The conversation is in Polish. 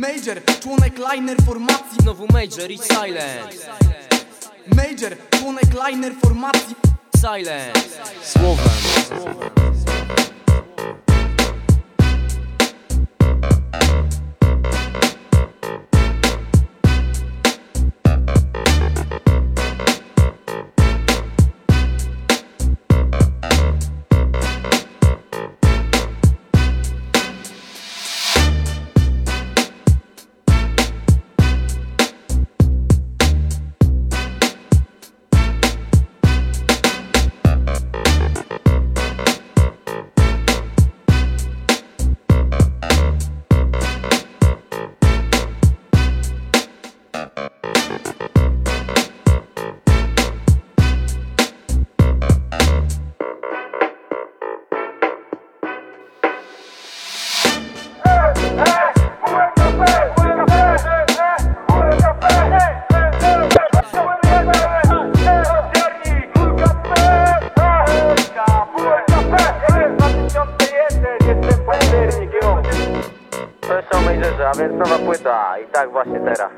Major, członek liner formacji. Znowu Major i Silence Major, członek liner formacji. Silence Słowem A więc nowa płyta i tak właśnie teraz.